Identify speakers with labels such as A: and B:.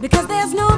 A: Because there's no